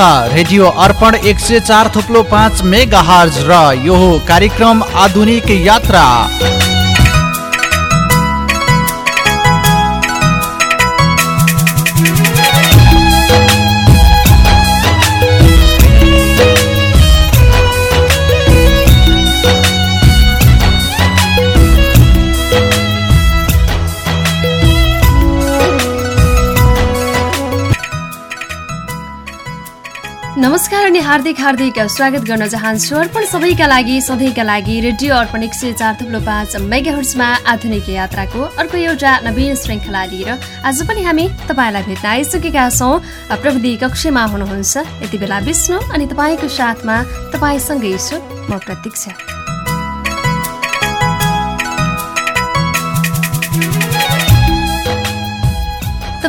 Radio अर्पण एक सय चार थुप्लो पाँच मेगा हर्ज र यो कार्यक्रम आधुनिक यात्रा। अनि हार्दिक हार्दिक स्वागत गर्न चाहन्छु। अर्पण सबैका लागि सधैँका लागि रेडियो अर्पण एक सय चार थुप्लो पाँच मेगाहर्समा आधुनिक यात्राको अर्को एउटा नवीन श्रृङ्खला लिएर आज पनि हामी तपाईँलाई भेट्न आइसकेका छौँ। प्रविधि कक्षमा हुनुहुन्छ। यति बेला विष्णु अनि तपाईँको साथमा तपाईँसँगै छु। म प्रतीक्षा।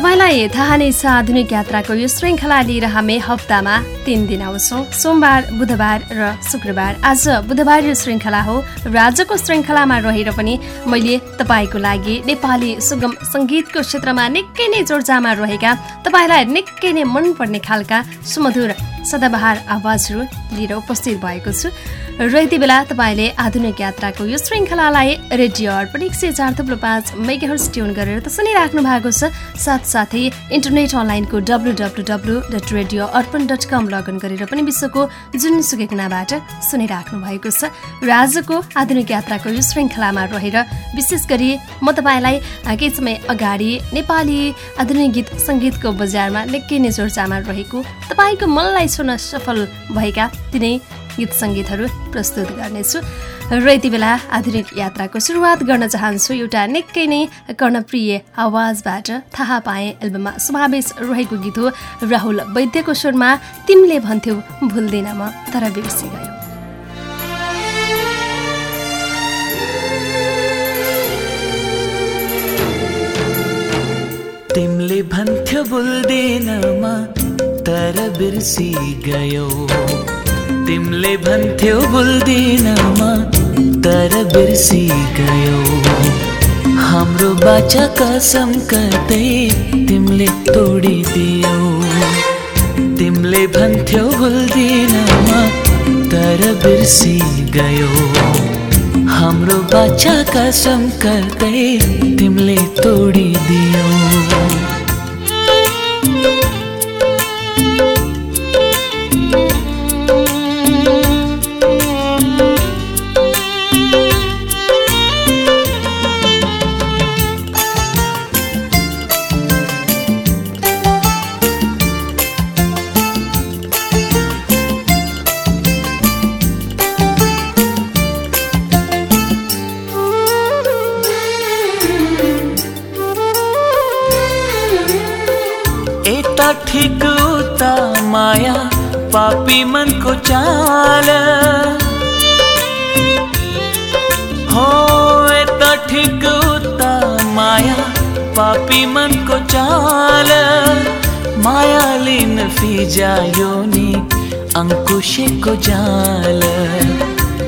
तपाईँलाई थाहा नै छ आधुनिक यात्राको यो श्रृङ्खला लिएर हामी हप्तामा तिन दिन आउँछौँ। सोमबार बुधबार र शुक्रबार। आज बुधबार यो श्रृङ्खला हो र आजको श्रृङ्खलामा रहेर पनि मैले तपाईँको लागि नेपाली सुगम सङ्गीतको क्षेत्रमा निकै नै चर्चामा रहेका तपाईँलाई निकै नै मनपर्ने खालका सुमधुर सदाबहार आवाजहरू लिएर उपस्थित भएको छु। र यति बेला तपाईँले आधुनिक यात्राको यो श्रृङ्खलालाई रेडियो अर्पण एक सय चार थुप्रो पाँच मेगाहर्स ट्युन गरेर त सुनिराख्नु भएको छ। साथसाथै इन्टरनेट अनलाइनको W W W dot radio Arpan dot com login गरेर पनि विश्वको जुनसुकै कुनाबाट सुनिराख्नु भएको छ। र आजको आधुनिक यात्राको यो श्रृङ्खलामा रहेर विशेष गरी म तपाईँलाई केही समय अगाडि नेपाली आधुनिक गीत सङ्गीतको बजारमा निकै नै चर्चामा रहेको तपाईँको मनलाई सुन्न सफल भएका तिनै गीत सङ्गीतहरू प्रस्तुत गर्नेछु। र यति बेला आधुनिक यात्राको सुरुवात गर्न चाहन्छु। एउटा निकै नै कर्णप्रिय आवाजबाट थाहा पाएँ एल्बममा समावेश रहेको गीत हो राहुल वैद्यको स्वरमा। तिमीले भन्थ्यौ भुल्दिन म तर बिर्सी गयो। तिमीले भन्थ्यो भुल्दिन म तर बिर्सी गयो। तिमीले भन्थ्यौ भुल्दिन म तर बिर्सी गयो। हाम्रो बाचा कसम कतै तिमीले तोडिदियौ। तिमीले भन्थ्यौ भुल्दिन म तर बिर्सी गयो। हाम्रो बाचा कसम कतै तिमीले तोडिदियौ जाल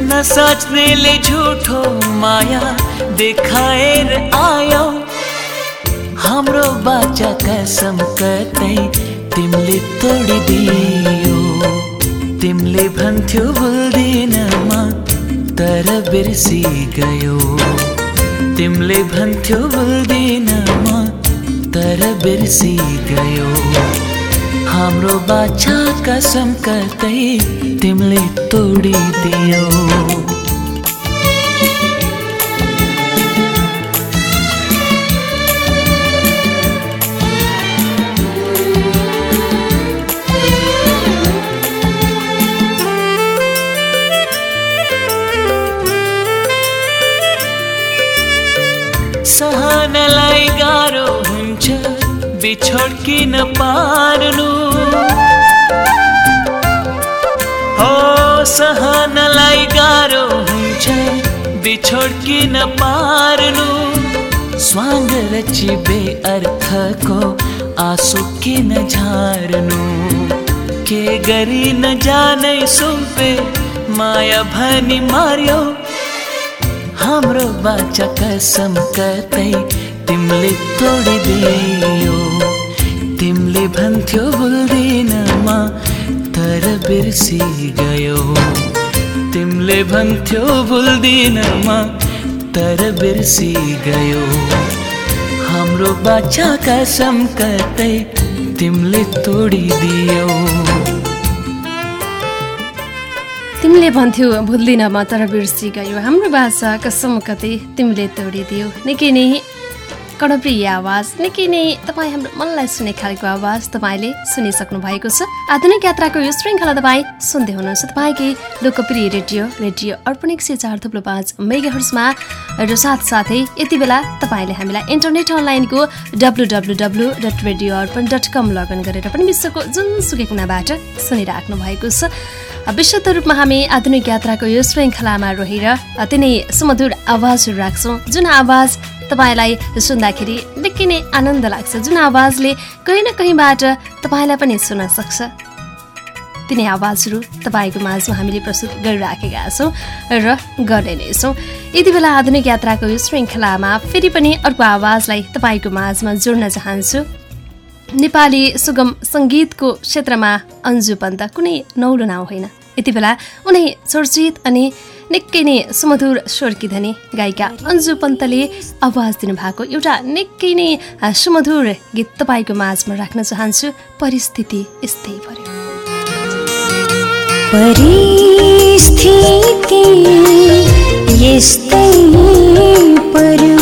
नसाच्नेले झुठो माया देखाएर आयो। हाम्रो बाचा कसम कतै तिमीले तोडिदियो। तिमीले भन्थ्यो भुल्दिन म तर बिर्सी गयो तिमीले भन्थ्यो भुल्दिन म तर बिर्सी गयो हाम्रो बाचा कसम कतै तिमीले तोडिदियो। सहनलाई गाह्रो हुन्छ बिछोड किन पार्नु। सहनलाई गाह्रो हुन्छ बिछोड किन पार्नु। स्वाङ्ग रची अर्थको आँसु किन झार्नु? के गरी नजानै सुम्पे माया भनी मार्यो? हाम्रो बाचा कसम कतै तिमीले तोडिदियो। तिमीले भन्थ्यो भुल्दिन म तर बिर्सी गयो। तिमीले भन्थ्यो भुल्दिन म तर बिर्सी गयो। हाम्रो बाछा कसम कतै तिमीले तोडिदियो। तिमीले भन्थ्यौ भुल्दिन म तर बिर्सी गयो। हाम्रो भाषा कसम कतै तिमीले तोडिदियो। निकै नै कर्णप्रिय आवाज निकै नै तपाईँ हाम्रो मनलाई सुने खालको आवाज तपाईँले सुनिसक्नु भएको छ। आधुनिक यात्राको यो श्रृङ्खला तपाईँ सुन्दै हुनुहुन्छ तपाईँकै लोकप्रिय रेडियो रेडियो अर्पण एक सय चार थुप्रो पाँच मेगाहर्समा र साथसाथै यति बेला तपाईँले हामीलाई इन्टरनेट अनलाइनको W W W dot radio Arpan dot com login गरेर पनि विश्वको जुनसुकै कुनाबाट सुनिराख्नु भएको छ। विशुद्ध रूपमा हामी आधुनिक यात्राको यो श्रृङ्खलामा रहेर अति नै सुमधुर आवाजहरू राख्छौँ। जुन आवाज तपाईँलाई सुन्दाखेरि निकै नै आनन्द लाग्छ। जुन आवाजले कहीँ न कहीँबाट तपाईँलाई पनि सुन्न सक्छ। तिनै आवाजहरू तपाईँको माझमा हामीले प्रस्तुत गरिराखेका छौँ र गर्ने नै छौँ। यति बेला आधुनिक यात्राको यो श्रृङ्खलामा फेरि पनि अर्को आवाजलाई तपाईँको माझमा जोड्न चाहन्छु। नेपाली सुगम सङ्गीतको क्षेत्रमा अन्जु पन्त कुनै नौलो नाउँ होइन। यति बेला उनै चर्चित अनि निकै नै सुमधुर स्वरकी धनी गायिका अन्जु पन्तले आवाज दिनुभएको एउटा निकै नै सुमधुर गीत तपाईँको माझमा राख्न चाहन्छु। परिस्थिति यस्तै पर्यो। परिस्थिति यस्तै पर्यो।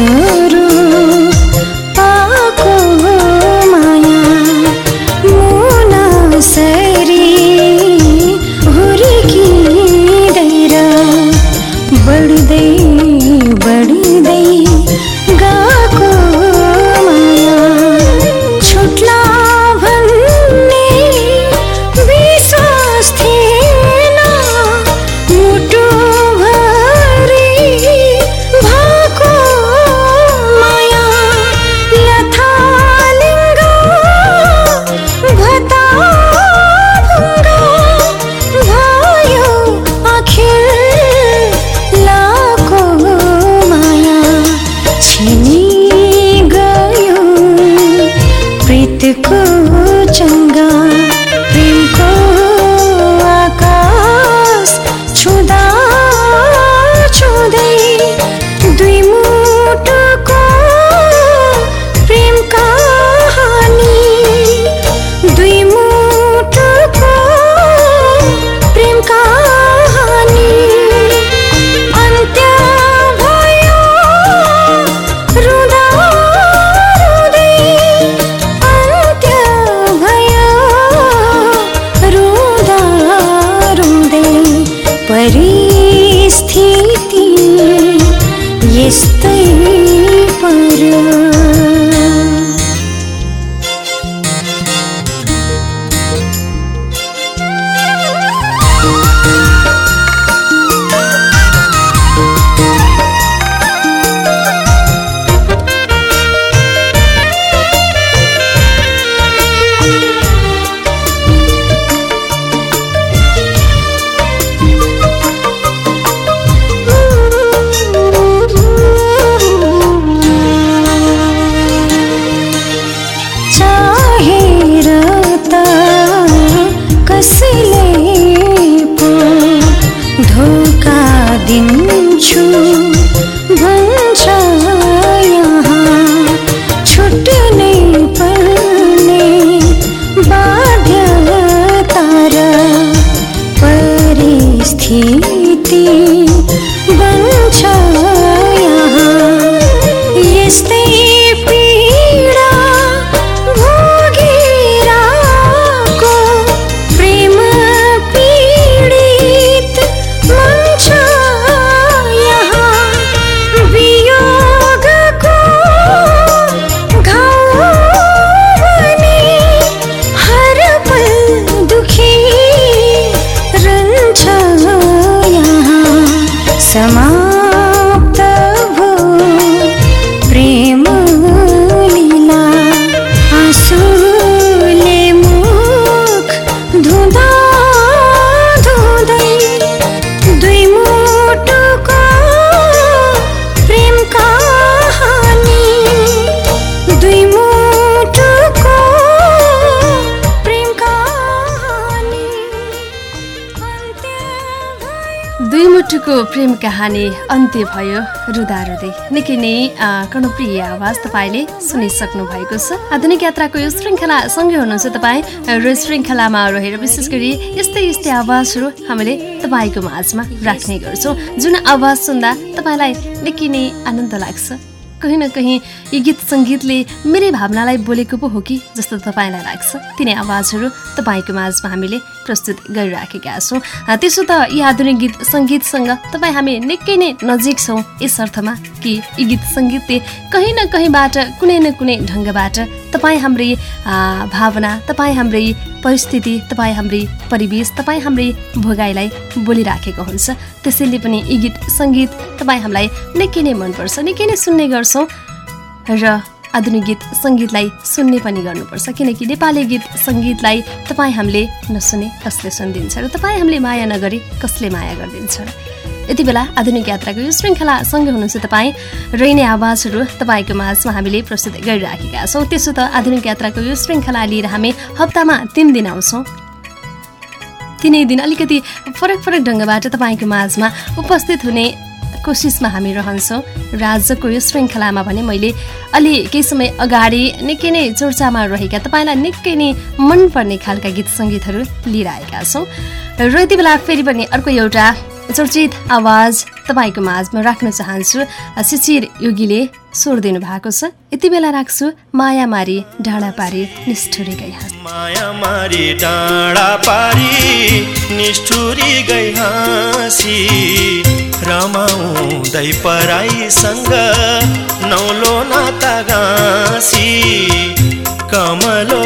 嗯 को चंगा कहानी अन्त्य भयो रुदा रुँदै निकै नै कर्णप्रिय आवाज तपाईँले सुनिसक्नु भएको छ। आधुनिक यात्राको यो श्रृङ्खला सँगै हुनुहुन्छ तपाईँ र श्रृङ्खलामा रहेर विशेष गरी यस्तै यस्तै आवाजहरू हामीले तपाईँको माझमा राख्ने गर्छौँ। जुन आवाज सुन्दा तपाईँलाई निकै नै आनन्द लाग्छ। कहीँ न कहीँ यो गीत सङ्गीतले मेरै भावनालाई बोलेको पो हो कि जस्तो तपाईँलाई लाग्छ। तिनै आवाजहरू तपाईँको माझमा हामीले प्रस्तुत गरिराखेका छौँ। त्यसो त यी आधुनिक गीत सङ्गीतसँग तपाईँ हामी निकै नै नजिक छौँ यस अर्थमा कि यी गीत सङ्गीतले कहीँ न कहीँबाट कुनै न कुनै ढङ्गबाट तपाईँ हाम्रै भावना तपाईँ हाम्रै परिस्थिति तपाईँ हाम्रै परिवेश तपाईँ हाम्रै भोगाइलाई बोलिराखेको हुन्छ। त्यसैले पनि यी गीत सङ्गीत तपाईँ हामीलाई निकै नै मनपर्छ निकै नै सुन्ने गर्छौँ। र आधुनिक गीत सङ्गीतलाई सुन्ने पनि गर्नुपर्छ। किनकि नेपाली गीत सङ्गीतलाई तपाईँ हामीले नसुने कसले सुनिदिन्छ र तपाईँ हामीले माया नगरे कसले माया गरिदिन्छ? यति बेला आधुनिक यात्राको यो श्रृङ्खला सँगै हुनुहुन्छ तपाईँ। र यिनै आवाजहरू तपाईँको माझमा हामीले प्रस्तुत गरिराखेका छौँ। त्यसो त आधुनिक यात्राको यो श्रृङ्खला लिएर हामी हप्तामा तिन दिन आउँछौँ। तिनै दिन अलिकति फरक फरक ढङ्गबाट तपाईँको माझमा उपस्थित हुने कोसिसमा हामी रहन्छौँ र आजको यो श्रृङ्खलामा भने मैले अलि केही समय अगाडि निकै नै चर्चामा रहेका तपाईँलाई निकै नै मनपर्ने खालका गीत सङ्गीतहरू लिएर आएका छौँ। र यति बेला फेरि पनि अर्को एउटा चर्चित आवाज तपाईँको माझमा राख्न चाहन्छु। शिशिर योगीले स्वर दिनु भएको छ। यति बेला राख्छु माया मारी डाँडा पारी निष्ठुरी गई हाँस माया मारी डाँडा पारी निष्ठुरी गई हाँसी। रमाउँदै पराईसँग नौलो नाता गाँसी कमलो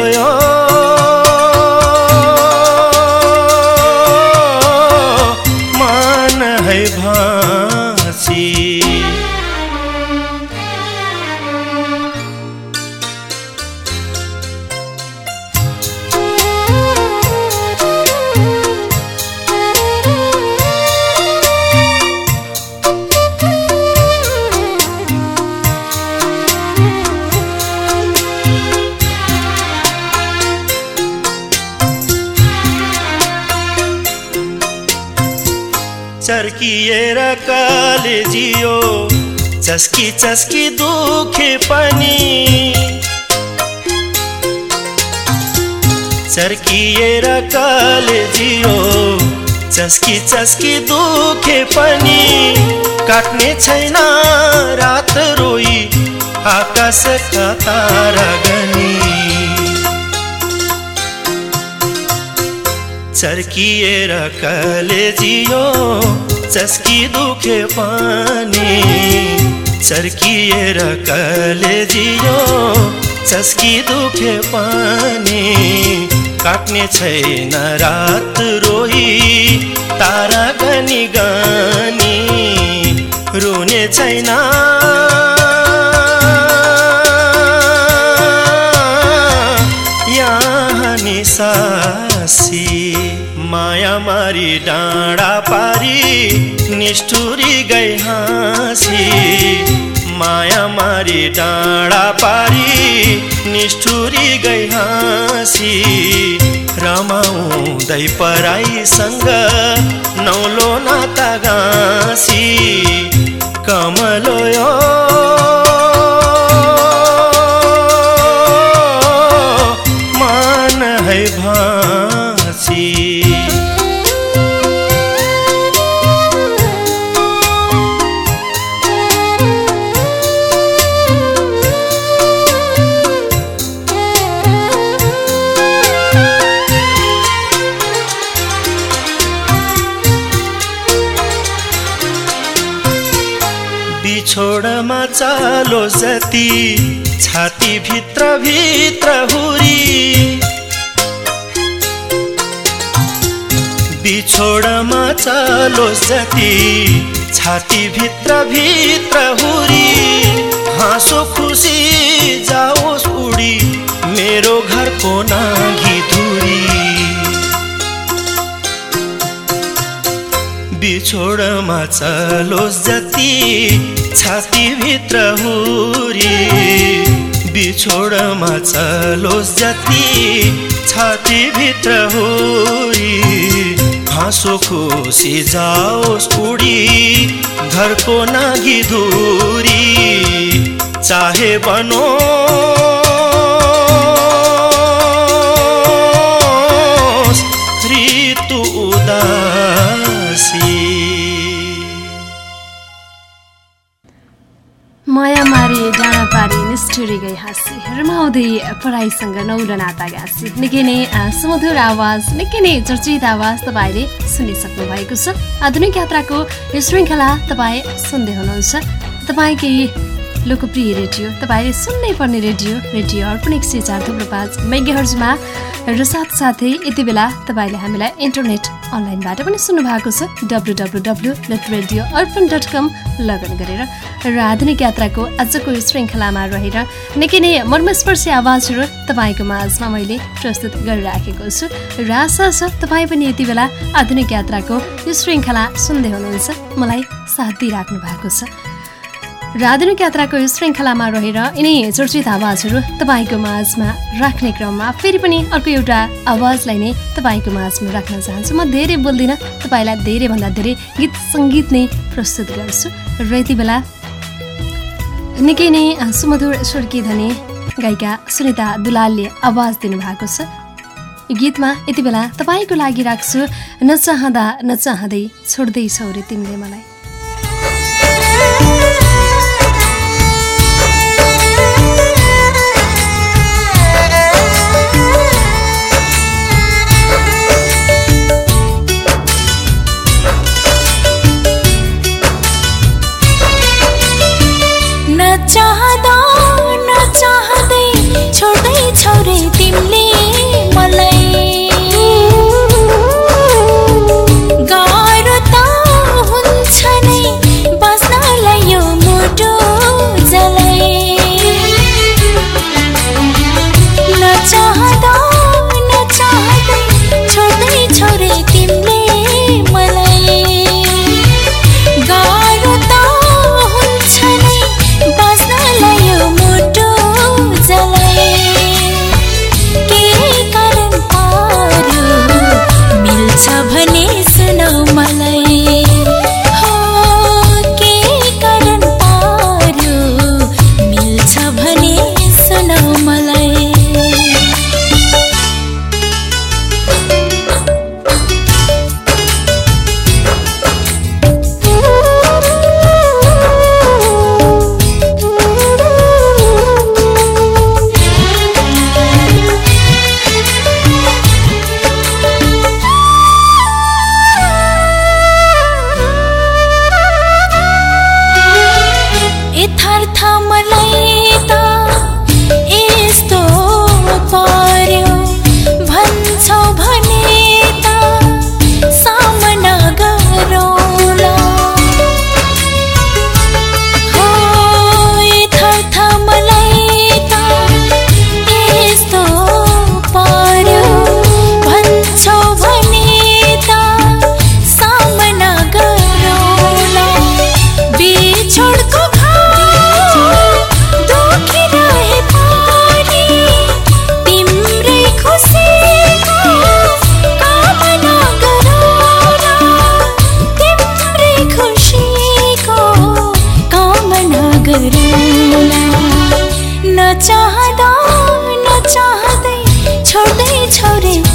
चस्की चस्की दुखे पनि। चर्किएर कलेजियो। चस्की चस्की दुखे पनि। काट्ने छैन रात रोई। आकाशका तारा गनी। चर्किएर कलेजियो चस्की दुखे पनि। चर्किएर कलेजियो चस्की दुखे पनि। काट्ने छैन रात रोई तारा गनी गनी। रुने छैन। निसासी माया मारी डाँडा पारी निष्ठुरी गई हाँसी। माया मारी डाँडा पारी निष्ठुरी गई हाँसी। रमाउँदै पराईसँग नौलो नाता गाँसी। कमलो चालो जति छाती भित्र भित्र हुरी। बिछोडमा चालो जति छाती भित्र भित्र हुरी। हाँसो खुसी जाओस् उडी मेरो घरको नाघी धुरी। बिछोडमा चलोस् जति छातीभित्र हुरी। बिछोडमा चलोस् जति छातीभित्र हुरी। हाँसो खुसी जाओस् उडी घरको नागी धुरी। चाहे बनो निष्ठुरी गई हाँसी। रमाउँदै पढाइसँग नौलो नाता गाँसी निकै नै सुमधुर आवाज निकै नै चर्चित आवाज तपाईँले सुनिसक्नु भएको छ। आधुनिक यात्राको यो श्रृङ्खला तपाईँ सुन्दै हुनुहुन्छ। तपाईँकै लोकप्रिय रेडियो तपाईँले सुन्नै पर्ने रेडियो रेडियो अर्पण एक सय चार थुप्रो पाँच र साथसाथै यति बेला तपाईँले हामीलाई इन्टरनेट अनलाइनबाट पनि सुन्नु भएको छ W W W dot radio Arpan dot com login गरेर र आधुनिक यात्राको आजको श्रृङ्खलामा रहेर निकै नै मर्मस्पर्शी आवाजहरू तपाईँको माझमा मैले प्रस्तुत गरिराखेको छु र आशा छ तपाईँ पनि यति बेला आधुनिक यात्राको यो श्रृङ्खला सुन्दै हुनुहुन्छ मलाई साथ दिइराख्नु भएको छ। र आधुनिक यात्राको यो श्रृङ्खलामा रहेर यिनै चर्चित आवाजहरू तपाईँको माझमा राख्ने क्रममा फेरि पनि अर्को एउटा आवाजलाई नै तपाईँको माझमा राख्न चाहन्छु। म धेरै बोल्दिनँ तपाईँलाई धेरैभन्दा धेरै गीत सङ्गीत नै प्रस्तुत गर्छु। र यति बेला निकै नै सुमधुर स्वर्गीय धनी गायिका सुनिता दुलालले आवाज दिनुभएको छ। यो गीतमा यति बेला तपाईँको लागि राख्छु नचाहँदा नचाहँदै छोड्दैछौ रे तिमीले मलाई। told you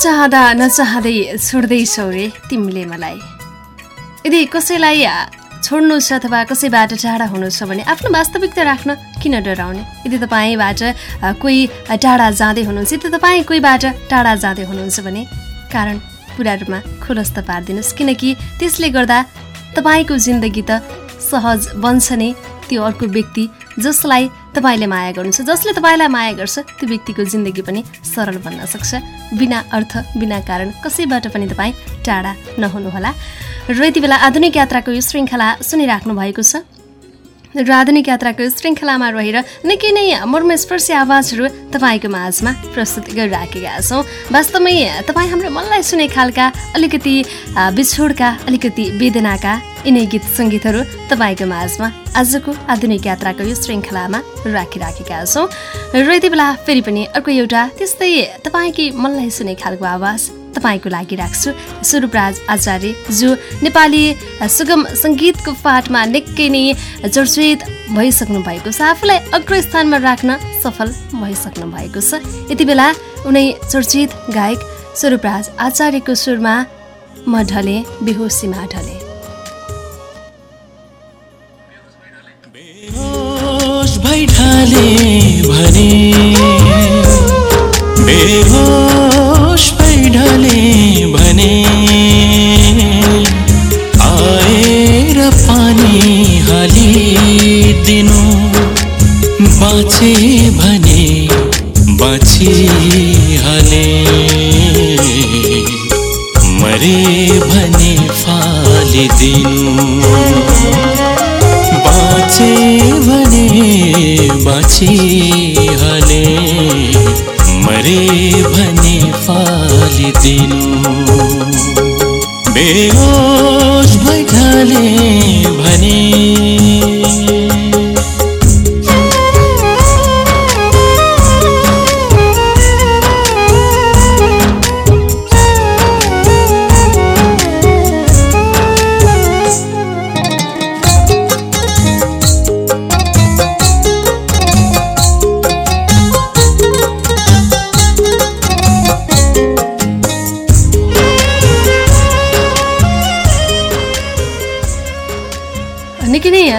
नचाहँदा नचाहँदै छोड्दैछौ रे तिमीले मलाई। यदि कसैलाई छोड्नु छ अथवा कसैबाट टाढा हुनु छ भने आफ्नो वास्तविकता राख्न किन डराउने? यदि तपाईँबाट कोही टाढा जाँदै हुनुहुन्छ यदि तपाईँ कोहीबाट टाढा जाँदै हुनुहुन्छ भने कारण पुरा रूपमा खुलस्त पारिदिनुहोस्। किनकि त्यसले गर्दा तपाईँको जिन्दगी त सहज बन्छ नै। त्यो अर्को व्यक्ति जसलाई तपाईँले माया गर्नुहुन्छ। जसले तपाईँलाई माया गर्छ त्यो व्यक्तिको जिन्दगी पनि सरल बन्न सक्छ। बिना अर्थ बिना कारण कसैबाट पनि तपाईँ टाढा नहुनुहोला। र यति बेला आधुनिक यात्राको यो श्रृङ्खला सुनिराख्नु भएको छ। र आधुनिक यात्राको श्रृङ्खलामा रहेर निकै नै मर्मस्पर्शी आवाजहरू तपाईँको माझमा प्रस्तुत गरिराखेका छौँ। वास्तवमै तपाईँ हाम्रो मनलाई सुने खालका अलिकति बिछोडका अलिकति वेदनाका यिनै गीत सङ्गीतहरू तपाईँको माझमा आजको आधुनिक यात्राको यो श्रृङ्खलामा राखिराखेका छौँ। र यति बेला फेरि पनि अर्को एउटा त्यस्तै तपाईँकै मनलाई सुने खालको आवाज तपाईँको लागि राख्छु। स्वरूपराज आचार्य जो नेपाली सुगम सङ्गीतको पाठमा निकै नै चर्चित भइसक्नु भएको छ। आफूलाई अग्रस्थानमा राख्न सफल भइसक्नु भएको छ। यति बेला उनै चर्चित गायक स्वरूपराज आचार्यको सुरमा म ढले बेहोसीमा ढले। भने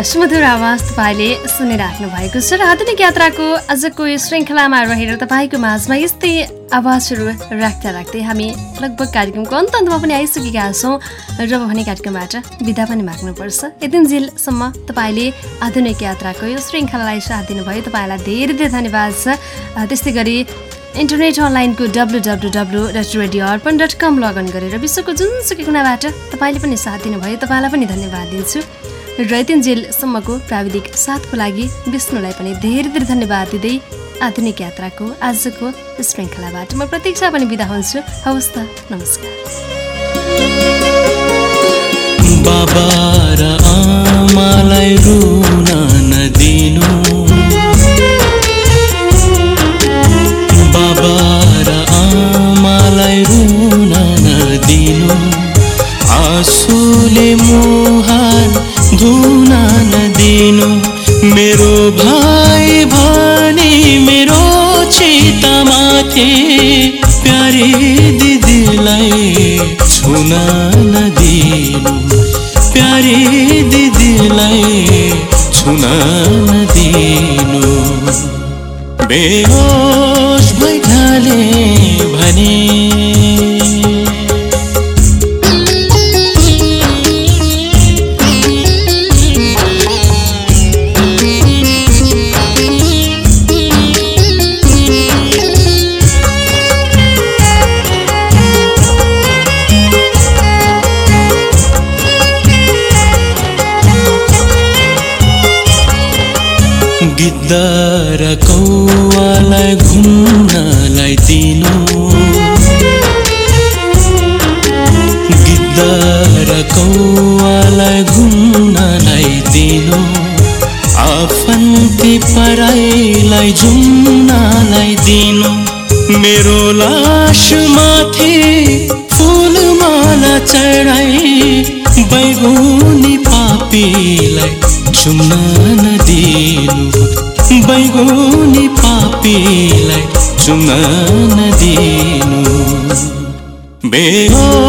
सुमधुर आवाज तपाईँले सुनिराख्नु भएको छ र आधुनिक यात्राको आजको यो श्रृङ्खलामा रहेर तपाईँको माझमा यस्तै आवाजहरू राख्दा राख्दै हामी लगभग कार्यक्रमको अन्त अन्तमा पनि आइसकेका छौँ र भने कार्यक्रमबाट बिदा पनि माग्नुपर्छ। यतिन्जेलसम्म तपाईँले आधुनिक यात्राको यो श्रृङ्खलालाई साथ दिनुभयो। तपाईँलाई धेरै धेरै धन्यवाद छ। त्यस्तै गरी इन्टरनेट अनलाइनको W W W dot radio Arpan dot com login गरेर विश्वको जुनसुकै कुनाबाट तपाईँले पनि साथ दिनुभयो। तपाईँलाई पनि धन्यवाद दिन्छु। र जेलसम्मको प्राविधिक साथको लागि विष्णुलाई पनि धेरै धेरै धन्यवाद दिँदै आधुनिक यात्राको आजको श्रृङ्खलाबाट म प्रतीक्षा पनि बिदा हुन्छु। हवस् त नमस्कार। गिद्ध र कौवालाई घुम्नलाई दिनु। गिद्ध र कौवालाई घुम्नलाई दिनु। आफन्ती पराईलाई जुम्नलाई दिनु। मेरो लास माथि फुलमाला चढाई बैगुनी पापीलाई नदिनु बैगुनी पापीलाई चुम्न नदिनु। बेहोस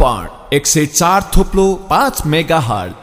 रेडियो अर्पण एक सय चार थोप्लो पाँच मेगा हल